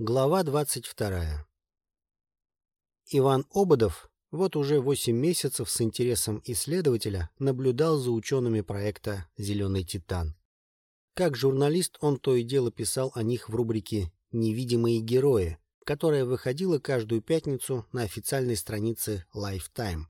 Глава 22. Иван Ободов вот уже 8 месяцев с интересом исследователя наблюдал за учеными проекта «Зеленый Титан». Как журналист он то и дело писал о них в рубрике «Невидимые герои», которая выходила каждую пятницу на официальной странице Lifetime.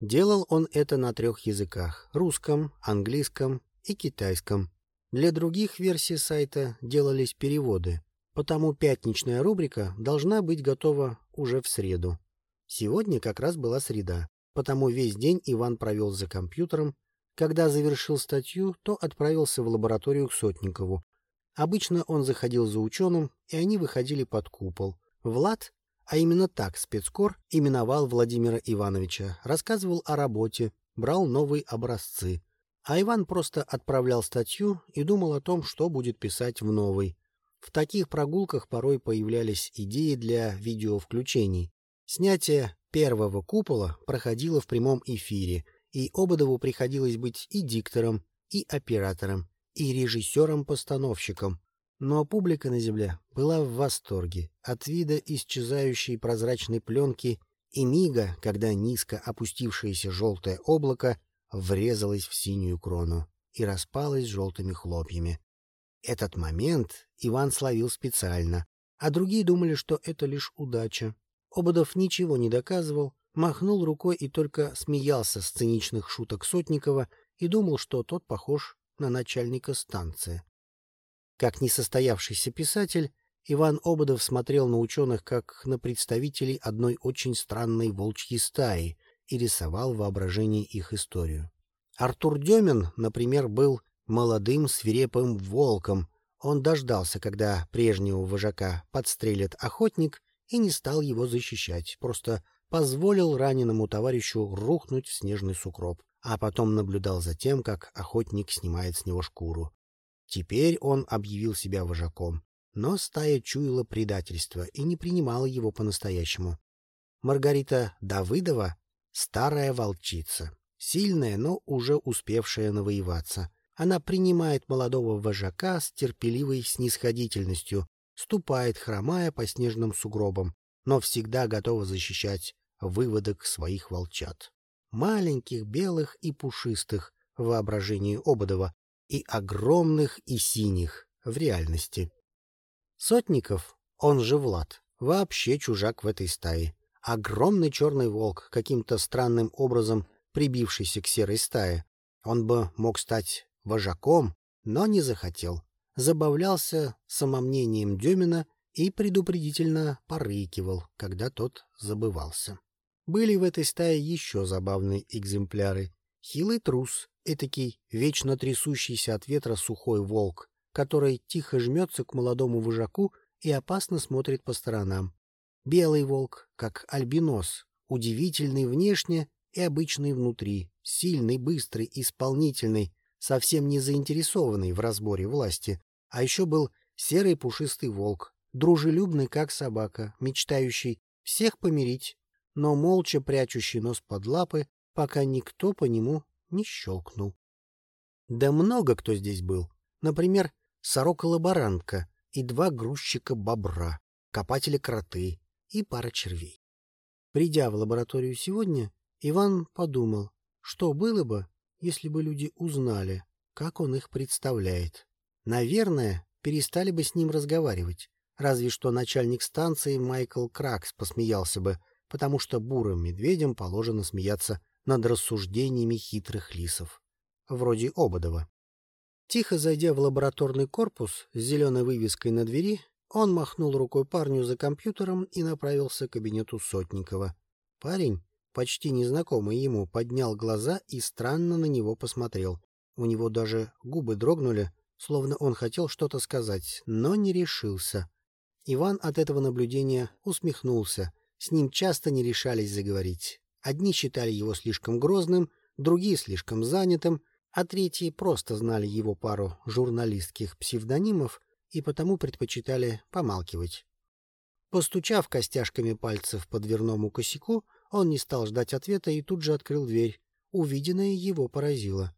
Делал он это на трех языках – русском, английском и китайском. Для других версий сайта делались переводы – потому пятничная рубрика должна быть готова уже в среду. Сегодня как раз была среда, потому весь день Иван провел за компьютером. Когда завершил статью, то отправился в лабораторию к Сотникову. Обычно он заходил за ученым, и они выходили под купол. Влад, а именно так спецкор, именовал Владимира Ивановича, рассказывал о работе, брал новые образцы. А Иван просто отправлял статью и думал о том, что будет писать в новой. В таких прогулках порой появлялись идеи для видеовключений. Снятие первого купола проходило в прямом эфире, и Ободову приходилось быть и диктором, и оператором, и режиссером-постановщиком. Но публика на земле была в восторге от вида исчезающей прозрачной пленки и мига, когда низко опустившееся желтое облако врезалось в синюю крону и распалось желтыми хлопьями. Этот момент Иван словил специально, а другие думали, что это лишь удача. Ободов ничего не доказывал, махнул рукой и только смеялся с циничных шуток Сотникова и думал, что тот похож на начальника станции. Как несостоявшийся писатель, Иван Ободов смотрел на ученых как на представителей одной очень странной волчьей стаи и рисовал воображение их историю. Артур Демин, например, был молодым свирепым волком. Он дождался, когда прежнего вожака подстрелит охотник, и не стал его защищать, просто позволил раненому товарищу рухнуть в снежный сугроб, а потом наблюдал за тем, как охотник снимает с него шкуру. Теперь он объявил себя вожаком, но стая чуяла предательство и не принимала его по-настоящему. Маргарита Давыдова — старая волчица, сильная, но уже успевшая навоеваться — она принимает молодого вожака с терпеливой снисходительностью, ступает, хромая по снежным сугробам, но всегда готова защищать выводок своих волчат. Маленьких, белых и пушистых в воображении Ободова и огромных и синих в реальности. Сотников, он же Влад, вообще чужак в этой стае. Огромный черный волк, каким-то странным образом прибившийся к серой стае. Он бы мог стать вожаком, но не захотел. Забавлялся самомнением Демина и предупредительно порыкивал, когда тот забывался. Были в этой стае еще забавные экземпляры. Хилый трус, этакий вечно трясущийся от ветра сухой волк, который тихо жмется к молодому вожаку и опасно смотрит по сторонам. Белый волк, как альбинос, удивительный внешне и обычный внутри, сильный, быстрый, исполнительный, совсем не заинтересованный в разборе власти, а еще был серый пушистый волк, дружелюбный как собака, мечтающий всех помирить, но молча прячущий нос под лапы, пока никто по нему не щелкнул. Да много кто здесь был. Например, сорока-лаборантка и два грузчика-бобра, копатели-кроты и пара червей. Придя в лабораторию сегодня, Иван подумал, что было бы, если бы люди узнали, как он их представляет. Наверное, перестали бы с ним разговаривать. Разве что начальник станции Майкл Кракс посмеялся бы, потому что бурым медведям положено смеяться над рассуждениями хитрых лисов. Вроде Ободова. Тихо зайдя в лабораторный корпус с зеленой вывеской на двери, он махнул рукой парню за компьютером и направился к кабинету Сотникова. Парень почти незнакомый ему, поднял глаза и странно на него посмотрел. У него даже губы дрогнули, словно он хотел что-то сказать, но не решился. Иван от этого наблюдения усмехнулся. С ним часто не решались заговорить. Одни считали его слишком грозным, другие слишком занятым, а третьи просто знали его пару журналистских псевдонимов и потому предпочитали помалкивать. Постучав костяшками пальцев по дверному косяку, он не стал ждать ответа и тут же открыл дверь. Увиденное его поразило.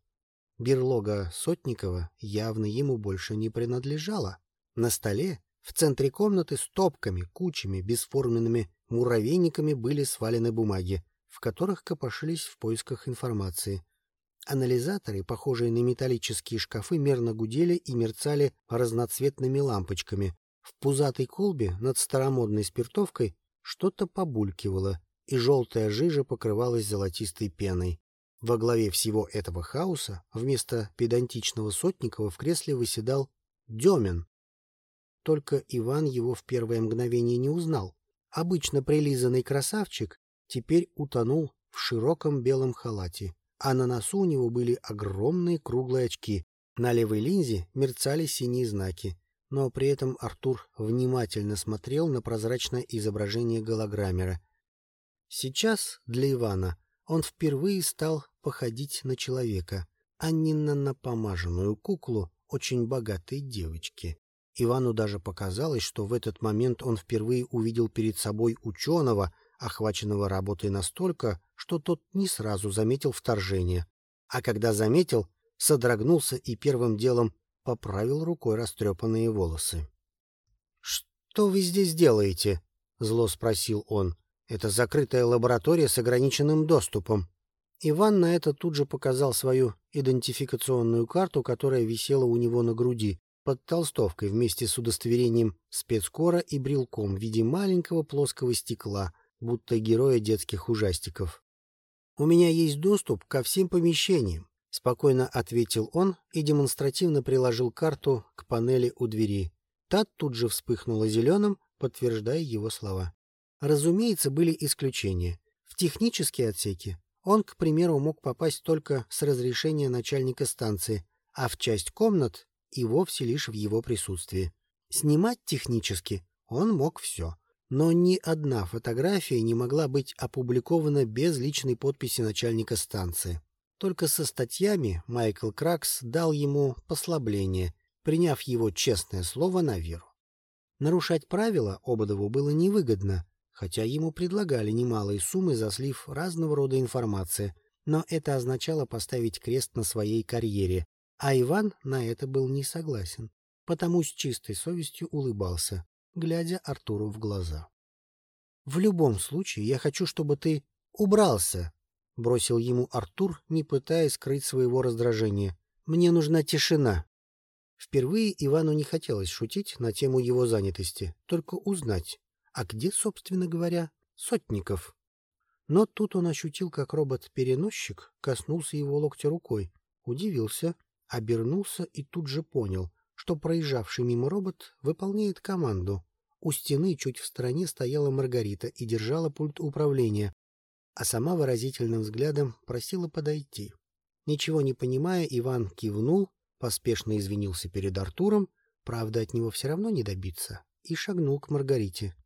Берлога Сотникова явно ему больше не принадлежала. На столе, В центре комнаты стопками, кучами, бесформенными муравейниками были свалены бумаги, в которых копошились в поисках информации. Анализаторы, похожие на металлические шкафы, мерно гудели и мерцали разноцветными лампочками. В пузатой колбе над старомодной спиртовкой что-то побулькивало, и желтая жижа покрывалась золотистой пеной. Во главе всего этого хаоса вместо педантичного Сотникова в кресле выседал Демин. Только Иван его в первое мгновение не узнал. Обычно прилизанный красавчик теперь утонул в широком белом халате, а на носу у него были огромные круглые очки. На левой линзе мерцали синие знаки, но при этом Артур внимательно смотрел на прозрачное изображение голограммера. Сейчас для Ивана он впервые стал походить на человека, а не на напомаженную куклу очень богатой девочки. Ивану даже показалось, что в этот момент он впервые увидел перед собой ученого, охваченного работой настолько, что тот не сразу заметил вторжение. А когда заметил, содрогнулся и первым делом поправил рукой растрепанные волосы. — Что вы здесь делаете? — зло спросил он. — Это закрытая лаборатория с ограниченным доступом. Иван на это тут же показал свою идентификационную карту, которая висела у него на груди, под толстовкой вместе с удостоверением спецкора и брелком в виде маленького плоского стекла, будто героя детских ужастиков. «У меня есть доступ ко всем помещениям», — спокойно ответил он и демонстративно приложил карту к панели у двери. Та тут же вспыхнула зеленым, подтверждая его слова. Разумеется, были исключения. В технические отсеки он, к примеру, мог попасть только с разрешения начальника станции, а в часть комнат и вовсе лишь в его присутствии. Снимать технически он мог все, но ни одна фотография не могла быть опубликована без личной подписи начальника станции. Только со статьями Майкл Кракс дал ему послабление, приняв его честное слово на веру. Нарушать правила Ободову было невыгодно, хотя ему предлагали немалые суммы за слив разного рода информации, но это означало поставить крест на своей карьере, а Иван на это был не согласен, потому с чистой совестью улыбался, глядя Артуру в глаза. — В любом случае, я хочу, чтобы ты убрался, — бросил ему Артур, не пытаясь скрыть своего раздражения. — Мне нужна тишина. Впервые Ивану не хотелось шутить на тему его занятости, только узнать, а где, собственно говоря, Сотников. Но тут он ощутил, как робот-переносчик коснулся его локтя рукой, удивился, обернулся и тут же понял, что проезжавший мимо робот выполняет команду. У стены чуть в стороне стояла Маргарита и держала пульт управления, а сама выразительным взглядом просила подойти. Ничего не понимая, Иван кивнул, поспешно извинился перед Артуром, правда, от него все равно не добиться, и шагнул к Маргарите. —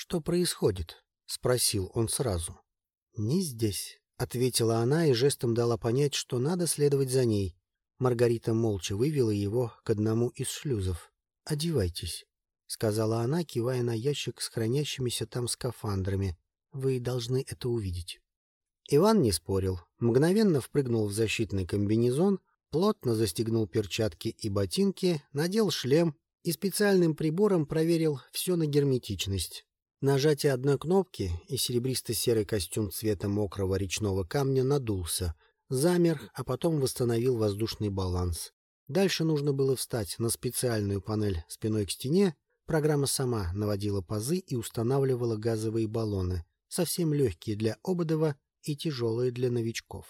Что происходит? — спросил он сразу. — Не здесь, — ответила она и жестом дала понять, что надо следовать за ней. Маргарита молча вывела его к одному из шлюзов. «Одевайтесь», — сказала она, кивая на ящик с хранящимися там скафандрами. «Вы должны это увидеть». Иван не спорил, мгновенно впрыгнул в защитный комбинезон, плотно застегнул перчатки и ботинки, надел шлем и специальным прибором проверил все на герметичность. Нажатие одной кнопки, и серебристо-серый костюм цвета мокрого речного камня надулся — замер, а потом восстановил воздушный баланс. Дальше нужно было встать на специальную панель спиной к стене. Программа сама наводила пазы и устанавливала газовые баллоны, совсем легкие для Ободова и тяжелые для новичков.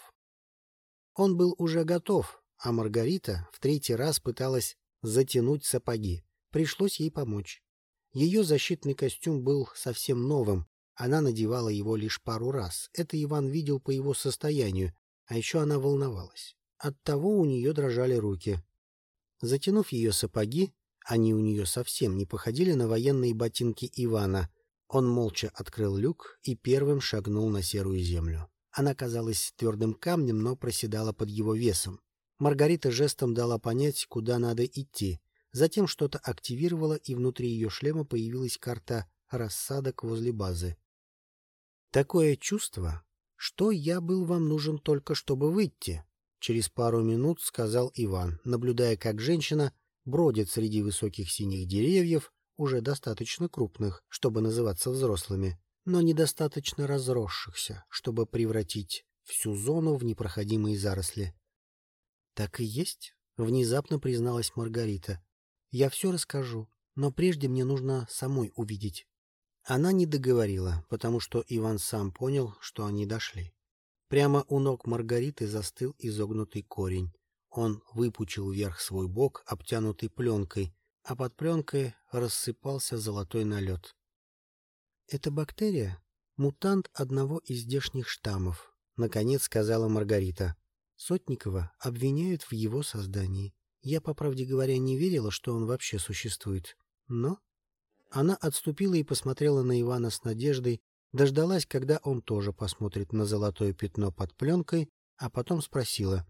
Он был уже готов, а Маргарита в третий раз пыталась затянуть сапоги. Пришлось ей помочь. Ее защитный костюм был совсем новым, она надевала его лишь пару раз. Это Иван видел по его состоянию, а еще она волновалась. Оттого у нее дрожали руки. Затянув ее сапоги, они у нее совсем не походили на военные ботинки Ивана, он молча открыл люк и первым шагнул на серую землю. Она казалась твердым камнем, но проседала под его весом. Маргарита жестом дала понять, куда надо идти. Затем что-то активировала, и внутри ее шлема появилась карта рассадок возле базы. Такое чувство, что я был вам нужен только, чтобы выйти, — через пару минут сказал Иван, наблюдая, как женщина бродят среди высоких синих деревьев, уже достаточно крупных, чтобы называться взрослыми, но недостаточно разросшихся, чтобы превратить всю зону в непроходимые заросли. — Так и есть, — внезапно призналась Маргарита. — Я все расскажу, но прежде мне нужно самой увидеть. Она не договорила, потому что Иван сам понял, что они дошли. Прямо у ног Маргариты застыл изогнутый корень. Он выпучил вверх свой бок, обтянутый пленкой, а под пленкой рассыпался золотой налет. «Это бактерия? Мутант одного из здешних штаммов», — наконец сказала Маргарита. Сотникова обвиняют в его создании. Я, по правде говоря, не верила, что он вообще существует. Но она отступила и посмотрела на Ивана с надеждой, дождалась, когда он тоже посмотрит на золотое пятно под пленкой, а потом спросила.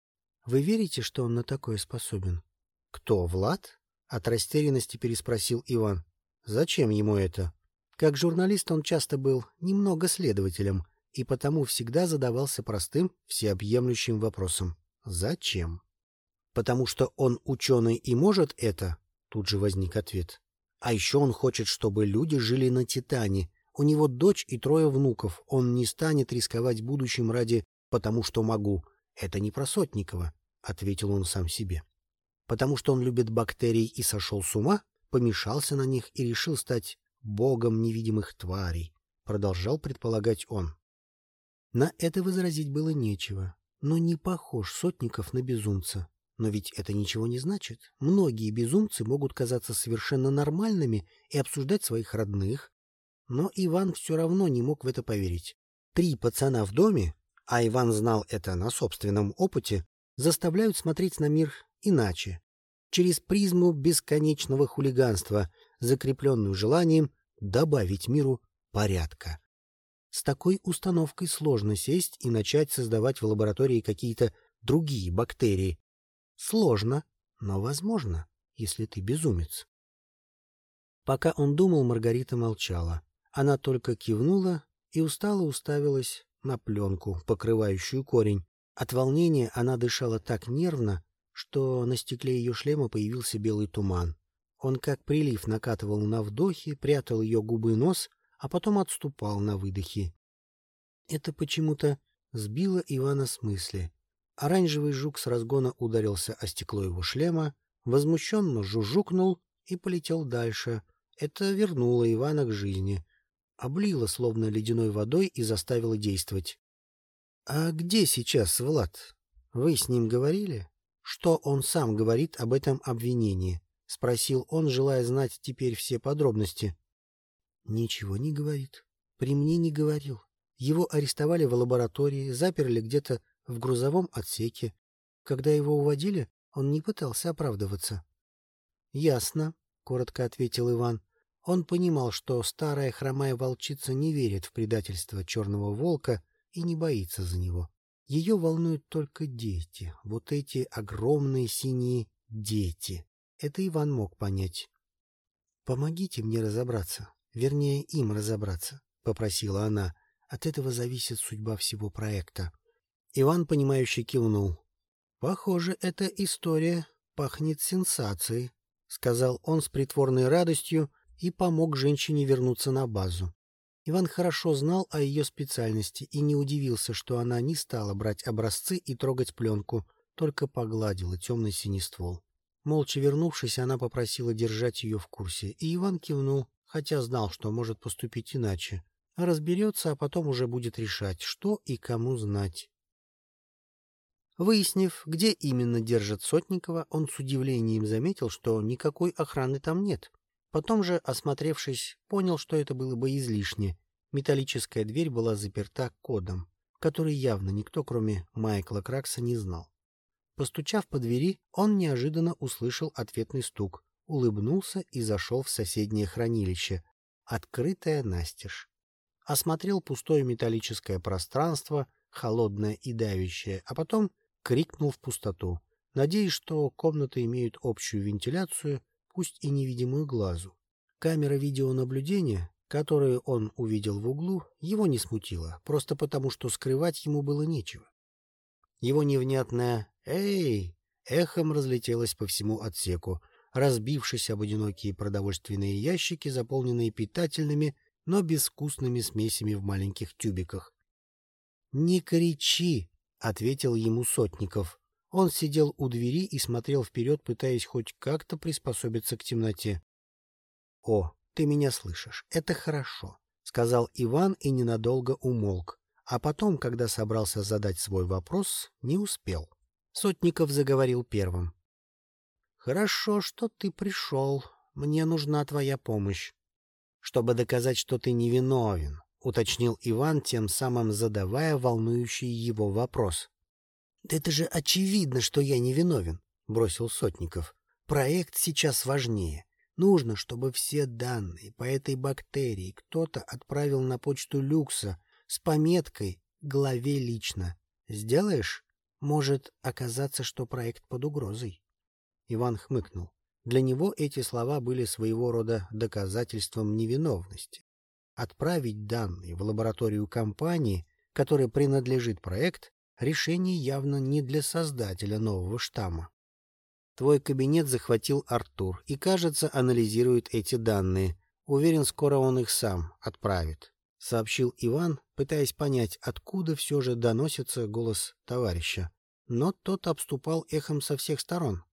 — Вы верите, что он на такое способен? — Кто, Влад? — от растерянности переспросил Иван. — Зачем ему это? Как журналист он часто был немного следователем, и потому всегда задавался простым, всеобъемлющим вопросом. Зачем? Потому что он ученый и может это? Тут же возник ответ. А еще он хочет, чтобы люди жили на Титане. У него дочь и трое внуков. Он не станет рисковать будущим ради «потому что могу». Это не про Сотникова, — ответил он сам себе. Потому что он любит бактерий и сошел с ума, помешался на них и решил стать богом невидимых тварей, — продолжал предполагать он. На это возразить было нечего, но не похож Сотников на безумца. Но ведь это ничего не значит. Многие безумцы могут казаться совершенно нормальными и обсуждать своих родных. Но Иван все равно не мог в это поверить. Три пацана в доме, а Иван знал это на собственном опыте, заставляют смотреть на мир иначе, через призму бесконечного хулиганства, закрепленную желанием добавить миру порядка. С такой установкой сложно сесть и начать создавать в лаборатории какие-то другие бактерии, Сложно, но возможно, если ты безумец. Пока он думал, Маргарита молчала. Она только кивнула и устало уставилась на пленку, покрывающую корень. От волнения она дышала так нервно, что на стекле ее шлема появился белый туман. Он как прилив накатывал на вдохе, прятал ее губы и нос, а потом отступал на выдохе. Это почему-то сбило Ивана с мысли. Оранжевый жук с разгона ударился о стекло его шлема, возмущенно жужжукнул и полетел дальше. Это вернуло Ивана к жизни. Облило словно ледяной водой и заставило действовать. — А где сейчас Влад? Вы с ним говорили? Что он сам говорит об этом обвинении? — спросил он, желая знать теперь все подробности. — Ничего не говорит. При мне не говорил. Его арестовали в лаборатории, заперли где-то в грузовом отсеке. Когда его уводили, он не пытался оправдываться. — Ясно, — коротко ответил Иван. Он понимал, что старая хромая волчица не верит в предательство черного волка и не боится за него. Ее волнуют только дети, вот эти огромные синие дети. Это Иван мог понять. — Помогите мне разобраться, вернее, им разобраться, — попросила она. От этого зависит судьба всего проекта. Иван, понимающе кивнул. «Похоже, эта история пахнет сенсацией», — сказал он с притворной радостью и помог женщине вернуться на базу. Иван хорошо знал о ее специальности и не удивился, что она не стала брать образцы и трогать пленку, только погладила темный синий ствол. Молча вернувшись, она попросила держать ее в курсе, и Иван кивнул, хотя знал, что может поступить иначе. Разберется, а потом уже будет решать, что и кому знать. Выяснив, где именно держат Сотникова, он с удивлением заметил, что никакой охраны там нет. Потом же, осмотревшись, понял, что это было бы излишне. Металлическая дверь была заперта кодом, который явно никто, кроме Майкла Кракса, не знал. Постучав по двери, он неожиданно услышал ответный стук, улыбнулся и зашел в соседнее хранилище, открытое настежь. Осмотрел пустое металлическое пространство, холодное и давящее, а потом крикнул в пустоту, надеясь, что комнаты имеют общую вентиляцию, пусть и невидимую глазу. Камера видеонаблюдения, которую он увидел в углу, его не смутила, просто потому, что скрывать ему было нечего. Его невнятное «Эй!» эхом разлетелось по всему отсеку, разбившись об одинокие продовольственные ящики, заполненные питательными, но безвкусными смесями в маленьких тюбиках. — Не кричи! — ответил ему Сотников. Он сидел у двери и смотрел вперед, пытаясь хоть как-то приспособиться к темноте. — О, ты меня слышишь, это хорошо, — сказал Иван и ненадолго умолк. А потом, когда собрался задать свой вопрос, не успел. Сотников заговорил первым. «Хорошо, что ты пришел. Мне нужна твоя помощь. Чтобы доказать, что ты невиновен», — уточнил Иван, тем самым задавая волнующий его вопрос. «Да это же очевидно, что я невиновен», — бросил Сотников. «Проект сейчас важнее. Нужно, чтобы все данные по этой бактерии кто-то отправил на почту Люкса с пометкой «Главе лично». Сделаешь? Может оказаться, что проект под угрозой. Иван хмыкнул. Для него эти слова были своего рода доказательством невиновности. Отправить данные в лабораторию компании, которой принадлежит проект, решение явно не для создателя нового штамма. Твой кабинет захватил Артур и, кажется, анализирует эти данные. Уверен, скоро он их сам отправит, — сообщил Иван, пытаясь понять, откуда все же доносится голос товарища. Но тот обступал эхом со всех сторон.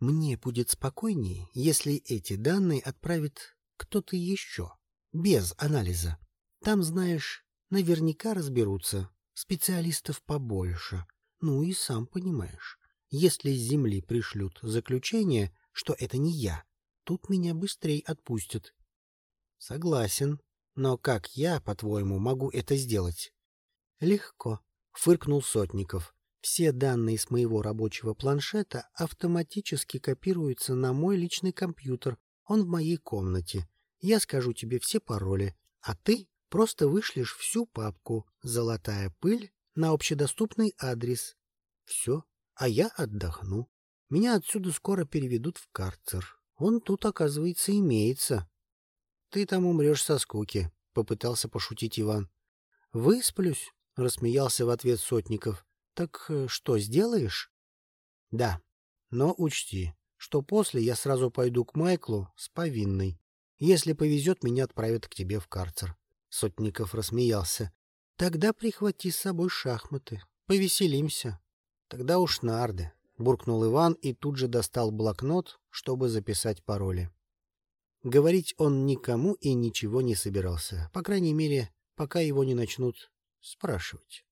Мне будет спокойнее, если эти данные отправит кто-то еще, без анализа. Там, знаешь, наверняка разберутся, специалистов побольше. Ну и сам понимаешь, если с Земли пришлют заключение, что это не я, тут меня быстрее отпустят. Согласен, но как я, по-твоему, могу это сделать? Легко, фыркнул Сотников. Все данные с моего рабочего планшета автоматически копируются на мой личный компьютер. Он в моей комнате. Я скажу тебе все пароли, а ты просто вышлешь всю папку «Золотая пыль» на общедоступный адрес. Все, а я отдохну. Меня отсюда скоро переведут в карцер. Он тут, оказывается, имеется. Ты там умрешь со скуки, — попытался пошутить Иван. — Высплюсь, — рассмеялся в ответ Сотников. Так э, что, сделаешь? Да. Но учти, что после я сразу пойду к Майклу с повинной. Если повезет, меня отправят к тебе в карцер. Сотников рассмеялся. Тогда прихвати с собой шахматы. Повеселимся. Тогда уж нарды. Буркнул Иван и тут же достал блокнот, чтобы записать пароли. Говорить он никому и ничего не собирался. По крайней мере, пока его не начнут спрашивать.